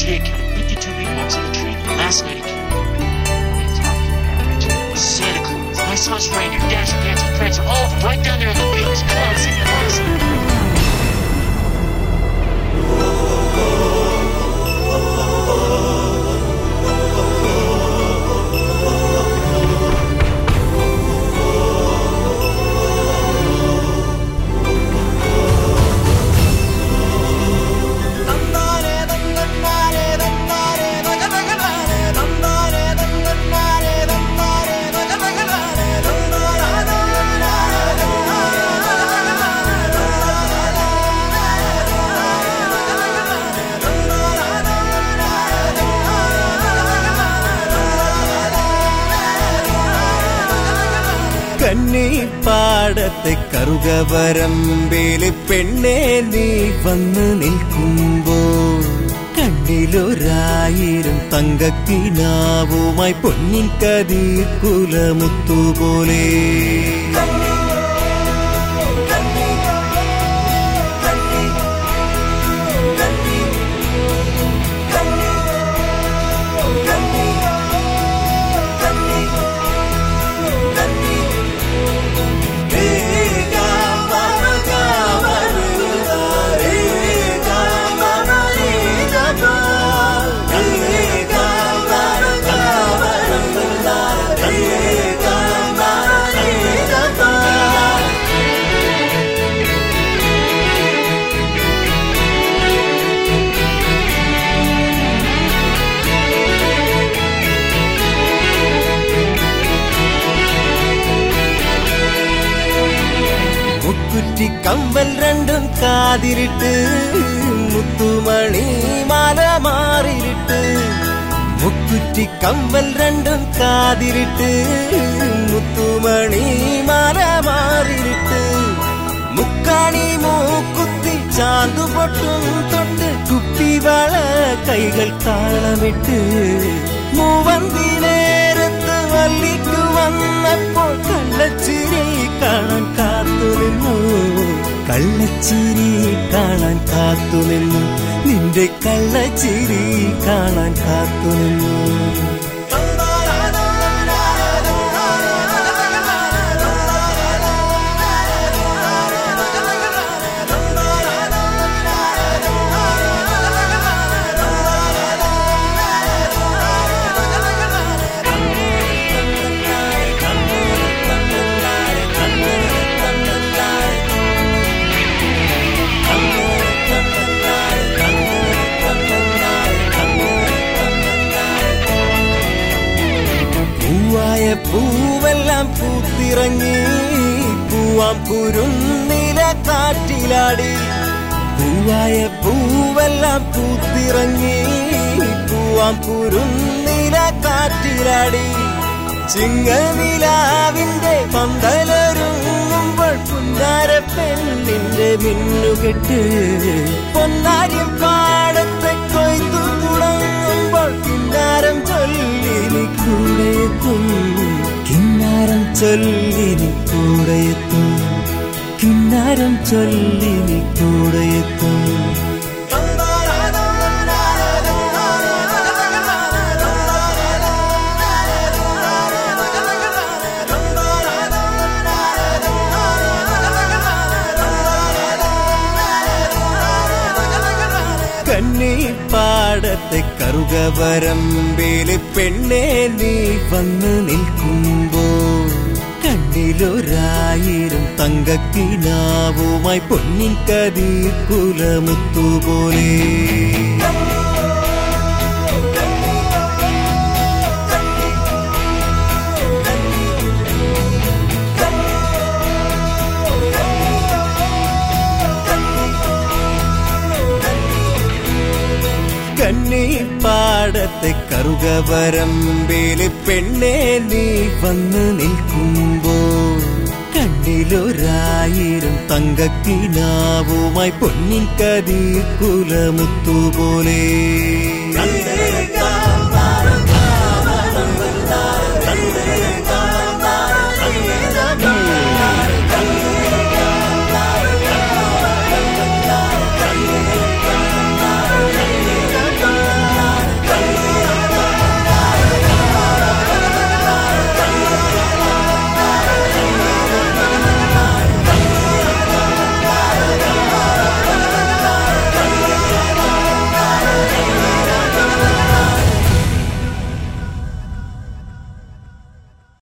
Yesterday I counted big, beatbox on the tree. Last night I counted Santa Claus, my son's reindeer, Dasher, Dancer, Prancer, all of them right down there on the wheels. കന്നിപ്പാടത്തെ കറുകവരമ്പേൽ പെണ്ണെ നീ വന്ന് നിൽക്കുമ്പോൾ കണ്ണിലൊരായിരം തങ്കക്കിനാവുമായി പൊന്നിൻ കതിർ കുലമുത്തുപോലെ நெற்றி compel ரெண்டும் காதிரிட்டு முத்துமணி மால மாறிட்டு முக்குற்றி compel ரெண்டும் காதிரிட்டு முத்துமணி மால மாறிட்டு முக்காணி மூக்குத்தி சாந்து பொட்டும் தொட்டு குப்பி வாழ கைகள் தாளமிட்டு കള്ളച്ചിരി കാണാൻ കാത്തുനിന്നു. നിന്റെ കള്ളച്ചിരി കാണാൻ കാത്തുനിന്നു. പൂവെല്ലാം പൂത്തിറങ്ങി പൂവാം കുരുന്നില കാറ്റിലാടി. പൂവായ പൂവെല്ലാം പൂത്തിറങ്ങി പൂവാം കുരുന്നില കാറ്റിലാടി. ചിങ്ങനിലാവിന്റെ പന്തലൊരുങ്ങുമ്പോൾ പുന്നാര പെണ്ണിന്റെ മിന്നുകെട്ട് പൊന്നാരി പാടത്തെ ചൊല്ലിനി കൂടെയെത്തും കിന്നാരം ചൊല്ലിനി കൂടെയെത്തും കന്നിപ്പാടത്തെ കറുകവരമ്പേൽ പെണ്ണേ നീ വന്ന് നിൽക്കുമ്പോൾ കണ്ണിലൊരായിരം തങ്കക്കിനാവുമായി പൊന്നിൻ കതിർ കുലമുത്തുപോലെ. കന്നിപ്പാടത്തെ കറുകവരമ്പേൽ പെണ്ണെ നീ വന്ന് നിൽക്കുമ്പോൾ കണ്ണിലൊരായിരം തങ്കക്കിനാവുമായി പൊന്നിൻ കതിർ കുലമുത്തുപോലെ